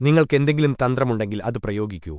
നിങ്ങൾക്കെന്തെങ്കിലും തന്ത്രമുണ്ടെങ്കിൽ അത് പ്രയോഗിക്കൂ